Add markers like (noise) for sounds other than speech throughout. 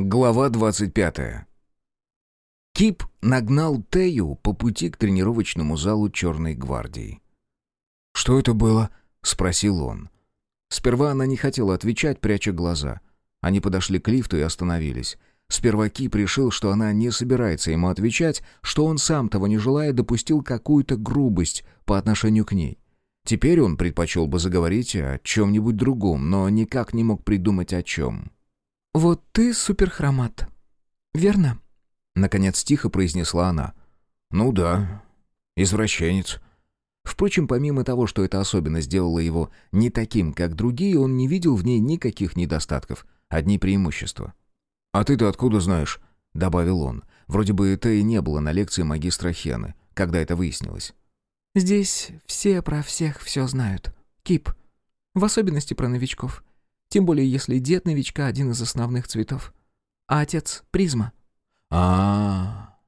Глава 25. Кип нагнал Тею по пути к тренировочному залу Черной гвардии. «Что это было?» — спросил он. Сперва она не хотела отвечать, пряча глаза. Они подошли к лифту и остановились. Сперва Кип решил, что она не собирается ему отвечать, что он сам того не желая допустил какую-то грубость по отношению к ней. Теперь он предпочел бы заговорить о чем-нибудь другом, но никак не мог придумать о чем. «Вот ты суперхромат, верно?» Наконец тихо произнесла она. «Ну да, извращенец». Впрочем, помимо того, что эта особенность сделала его не таким, как другие, он не видел в ней никаких недостатков, одни преимущества. «А ты-то откуда знаешь?» — добавил он. Вроде бы это и не было на лекции магистра Хены, когда это выяснилось. «Здесь все про всех все знают. Кип. В особенности про новичков. Тем более, если дед новичка один из основных цветов. А отец — призма. а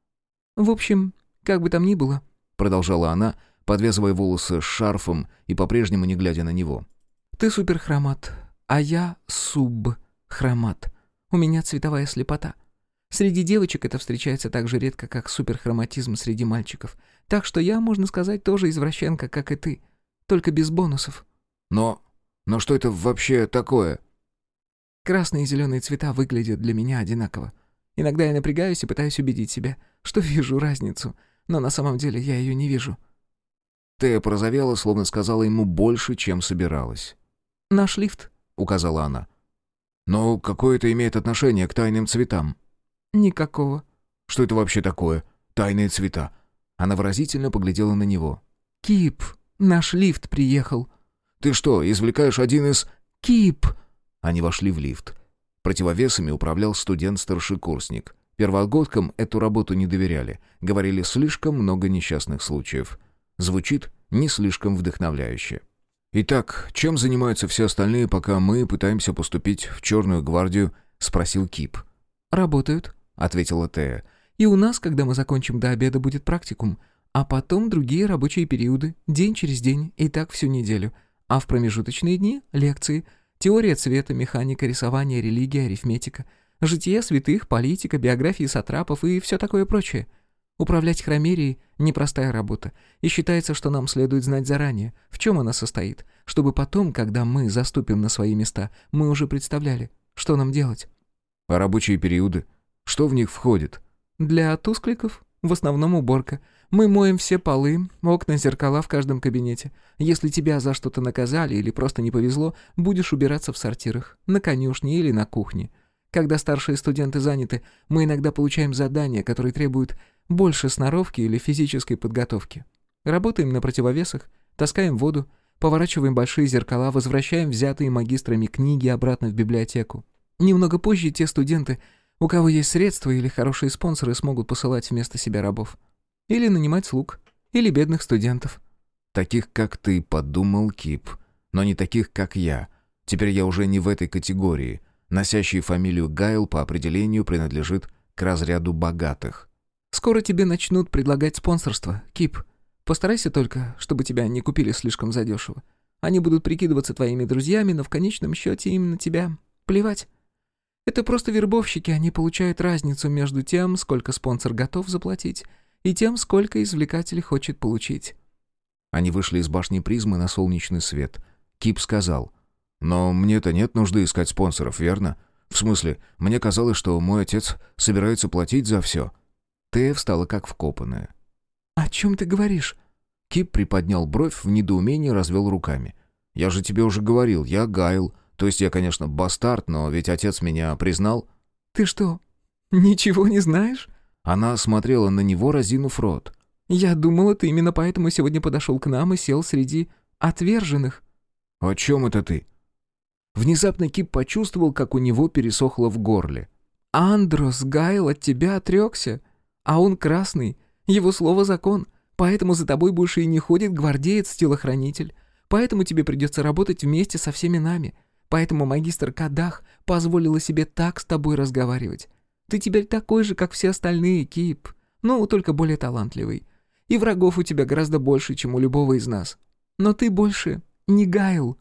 В общем, как бы там ни было, продолжала она, подвязывая волосы шарфом и по-прежнему не глядя на него. Ты суперхромат, а я субхромат. У меня цветовая слепота. Среди девочек это встречается так же редко, как суперхроматизм среди мальчиков. Так что я, можно сказать, тоже извращенка, как и ты. Только без бонусов. Но но что это вообще такое?» «Красные и зеленые цвета выглядят для меня одинаково. Иногда я напрягаюсь и пытаюсь убедить себя, что (laughs) вижу разницу, но на самом деле я ее не вижу». Тея порозовела, словно сказала ему больше, чем собиралась. «Наш лифт», — указала она. «Но какое это имеет отношение к тайным цветам?» «Никакого». «Что это вообще такое? Тайные цвета?» Она выразительно поглядела на него. «Кип, наш лифт приехал», ты что, извлекаешь один из...» «Кип!» Они вошли в лифт. Противовесами управлял студент-старшекурсник. Первогодкам эту работу не доверяли. Говорили слишком много несчастных случаев. Звучит не слишком вдохновляюще. «Итак, чем занимаются все остальные, пока мы пытаемся поступить в Черную гвардию?» — спросил Кип. «Работают», — ответила Тея. «И у нас, когда мы закончим до обеда, будет практикум. А потом другие рабочие периоды, день через день, и так всю неделю. А в промежуточные дни — лекции. Теория цвета, механика, рисование, религия, арифметика. Житие святых, политика, биографии сатрапов и все такое прочее. Управлять хромерией — непростая работа. И считается, что нам следует знать заранее, в чем она состоит, чтобы потом, когда мы заступим на свои места, мы уже представляли, что нам делать. А рабочие периоды? Что в них входит? Для тускликов в основном уборка — мы моем все полы, окна, зеркала в каждом кабинете. Если тебя за что-то наказали или просто не повезло, будешь убираться в сортирах, на конюшне или на кухне. Когда старшие студенты заняты, мы иногда получаем задания, которые требуют больше сноровки или физической подготовки. Работаем на противовесах, таскаем воду, поворачиваем большие зеркала, возвращаем взятые магистрами книги обратно в библиотеку. Немного позже те студенты, у кого есть средства или хорошие спонсоры, смогут посылать вместо себя рабов. Или нанимать слуг. Или бедных студентов. Таких, как ты, подумал Кип. Но не таких, как я. Теперь я уже не в этой категории. Носящий фамилию Гайл по определению принадлежит к разряду богатых. Скоро тебе начнут предлагать спонсорство, Кип. Постарайся только, чтобы тебя не купили слишком задешево. Они будут прикидываться твоими друзьями, но в конечном счете им на тебя плевать. Это просто вербовщики, они получают разницу между тем, сколько спонсор готов заплатить, и тем, сколько извлекатель хочет получить. Они вышли из башни призмы на солнечный свет. Кип сказал, «Но мне-то нет нужды искать спонсоров, верно? В смысле, мне казалось, что мой отец собирается платить за все». Тея встала как вкопанная. «О чем ты говоришь?» Кип приподнял бровь, в недоумении развел руками. «Я же тебе уже говорил, я Гайл. То есть я, конечно, бастард, но ведь отец меня признал». «Ты что, ничего не знаешь?» Она смотрела на него, разинув рот. «Я думала, ты именно поэтому сегодня подошел к нам и сел среди отверженных». «О чем это ты?» Внезапно Кип почувствовал, как у него пересохло в горле. «Андрос Гайл от тебя отрекся, а он красный, его слово закон, поэтому за тобой больше и не ходит гвардеец-телохранитель, поэтому тебе придется работать вместе со всеми нами, поэтому магистр Кадах позволила себе так с тобой разговаривать. Ты теперь такой же, как все остальные, Кип. Ну, только более талантливый. И врагов у тебя гораздо больше, чем у любого из нас. Но ты больше не Гайл».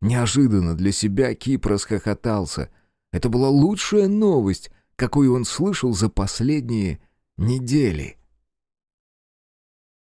Неожиданно для себя Кип расхохотался. Это была лучшая новость, какой он слышал за последние недели.